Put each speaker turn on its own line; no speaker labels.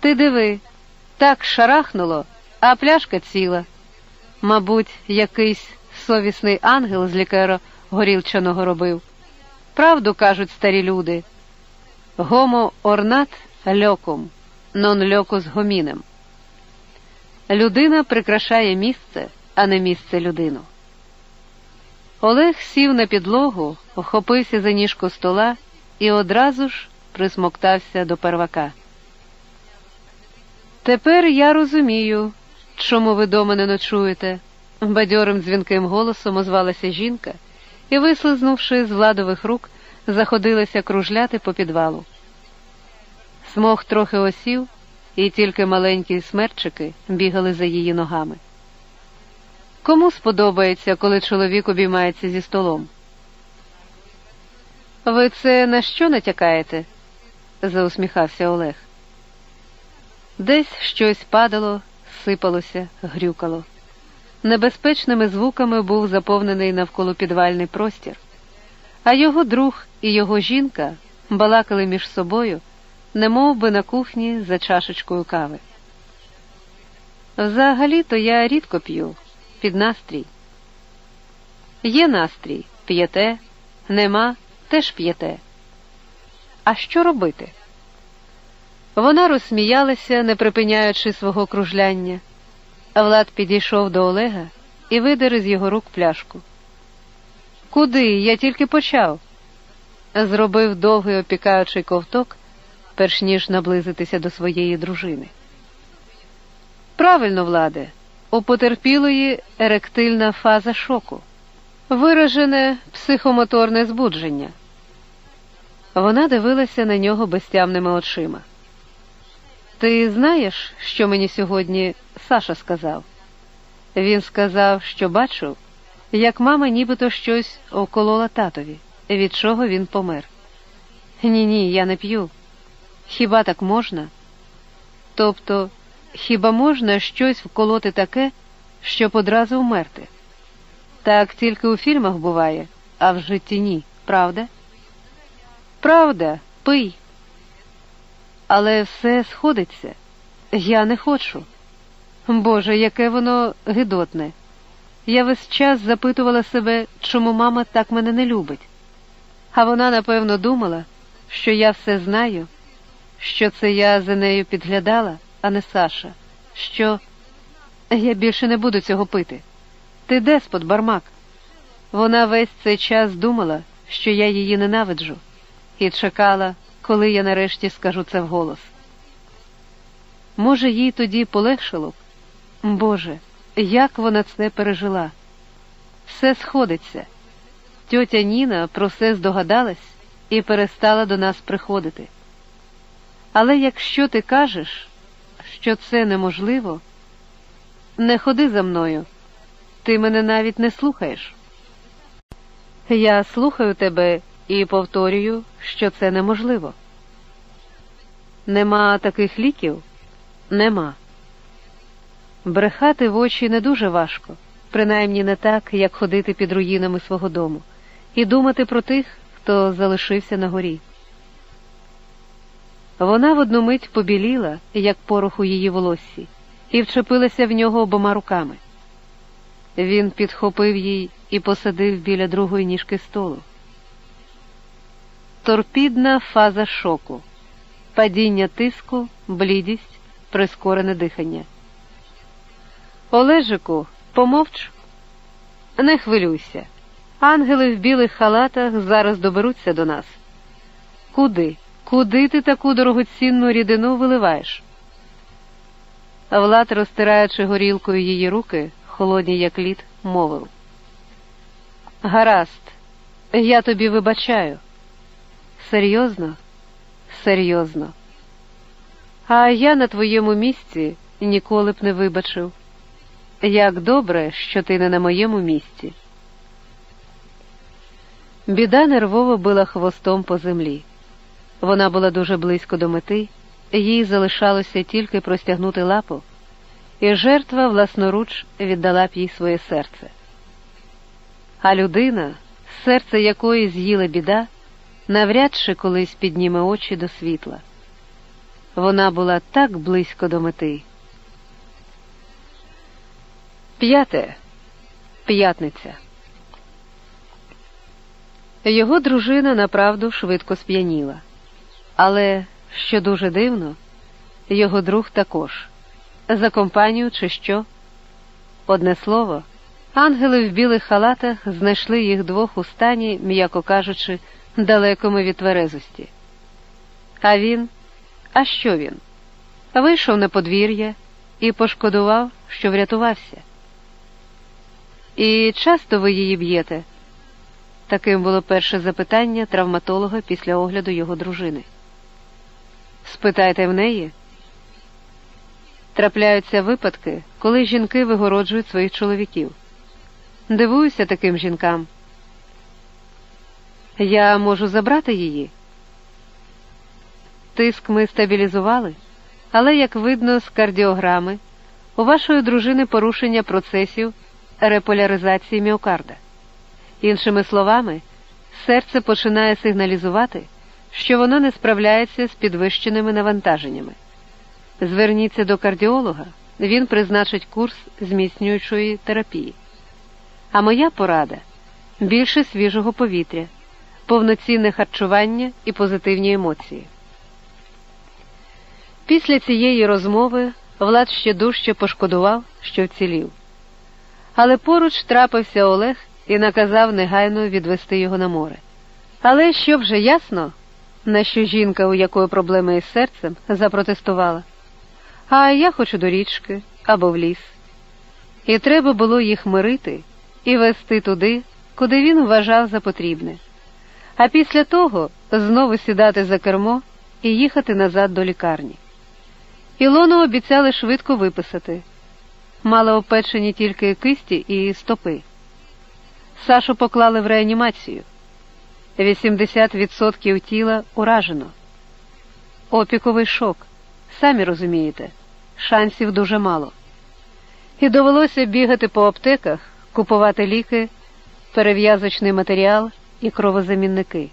Ти диви, так шарахнуло, а пляшка ціла. Мабуть, якийсь совісний ангел з лікера горілчаного робив. Правду кажуть старі люди. Гомо орнат льоком, нон льокус гомінем. Людина прикрашає місце, а не місце людину. Олег сів на підлогу, охопився за ніжку стола і одразу ж присмоктався до первака. Тепер я розумію, чому ви дома не ночуєте, бадьорим дзвінким голосом озвалася жінка і, вислизнувши з владових рук, заходилася кружляти по підвалу. Смог трохи осів, і тільки маленькі смерчики бігали за її ногами. Кому сподобається, коли чоловік обіймається зі столом? Ви це на що натякаєте? заусміхався Олег. Десь щось падало, сипалося, грюкало. Небезпечними звуками був заповнений навколо підвальний простір, а його друг і його жінка балакали між собою, немов би на кухні за чашечкою кави. Взагалі-то я рідко п'ю під настрій. Є настрій, п'єте, нема, теж п'єте. А що робити? Вона розсміялася, не припиняючи свого кружляння. Влад підійшов до Олега і видер з його рук пляшку. Куди? Я тільки почав. Зробив довгий опікаючий ковток, перш ніж наблизитися до своєї дружини. Правильно, владе, у потерпілої еректильна фаза шоку, виражене психомоторне збудження. Вона дивилася на нього безтямними очима. Ти знаєш, що мені сьогодні Саша сказав? Він сказав, що бачив, як мама нібито щось околола татові, від чого він помер. Ні, ні, я не п'ю. Хіба так можна? Тобто, хіба можна щось вколоти таке, щоб одразу вмерти? Так тільки у фільмах буває, а в житті ні, правда? Правда, пий. Але все сходиться. Я не хочу. Боже, яке воно гидотне. Я весь час запитувала себе, чому мама так мене не любить. А вона, напевно, думала, що я все знаю, що це я за нею підглядала, а не Саша, що я більше не буду цього пити. Ти деспот, бармак. Вона весь цей час думала, що я її ненавиджу, і чекала, коли я нарешті скажу це вголос. Може, їй тоді полегшило б? Боже, як вона це пережила? Все сходиться. Тьотя Ніна про все здогадалась і перестала до нас приходити. Але якщо ти кажеш, що це неможливо, не ходи за мною, ти мене навіть не слухаєш. Я слухаю тебе і повторюю, що це неможливо. Нема таких ліків? Нема. Брехати в очі не дуже важко, принаймні не так, як ходити під руїнами свого дому, і думати про тих, хто залишився на горі. Вона в одну мить побіліла, як порох у її волоссі, і вчепилася в нього обома руками. Він підхопив їй і посадив біля другої ніжки столу. Торпідна фаза шоку, падіння тиску, блідість, прискорене дихання. Олежику, помовч, не хвилюйся. Ангели в білих халатах зараз доберуться до нас. Куди? Куди ти таку дорогоцінну рідину виливаєш? Влад, розтираючи горілкою її руки, холодні, як лід, мовив. Гаразд, я тобі вибачаю. Серйозно? Серйозно. А я на твоєму місці ніколи б не вибачив. Як добре, що ти не на моєму місці. Біда нервово била хвостом по землі. Вона була дуже близько до мети, їй залишалося тільки простягнути лапу, і жертва власноруч віддала б їй своє серце. А людина, серце якої з'їла біда, навряд чи колись підніме очі до світла. Вона була так близько до мети. П'яте. П'ятниця. Його дружина направду швидко сп'яніла. Але, що дуже дивно, його друг також. За компанію, чи що? Одне слово, ангели в білих халатах знайшли їх двох у стані, м'яко кажучи, далекому від тверезості. А він, а що він? Вийшов на подвір'я і пошкодував, що врятувався. І часто ви її б'єте? Таким було перше запитання травматолога після огляду його дружини. Спитайте в неї. Трапляються випадки, коли жінки вигороджують своїх чоловіків. Дивуюся таким жінкам. Я можу забрати її. Тиск ми стабілізували, але, як видно з кардіограми, у вашої дружини порушення процесів реполяризації міокарда. Іншими словами, серце починає сигналізувати, що воно не справляється з підвищеними навантаженнями. Зверніться до кардіолога, він призначить курс зміцнюючої терапії. А моя порада більше свіжого повітря, повноцінне харчування і позитивні емоції. Після цієї розмови Влад ще дужче пошкодував, що вцілів. Але поруч трапився Олег і наказав негайно відвести його на море. Але що вже ясно, на що жінка, у якої проблеми із серцем, запротестувала. А я хочу до річки або в ліс. І треба було їх мирити і вести туди, куди він вважав за потрібне, а після того знову сідати за кермо і їхати назад до лікарні. Ілону обіцяли швидко виписати. Мали опечені тільки кисті і стопи. Сашу поклали в реанімацію. 80% тіла уражено. Опіковий шок. Самі розумієте, шансів дуже мало. І довелося бігати по аптеках, купувати ліки, перев'язочний матеріал і кровозамінники.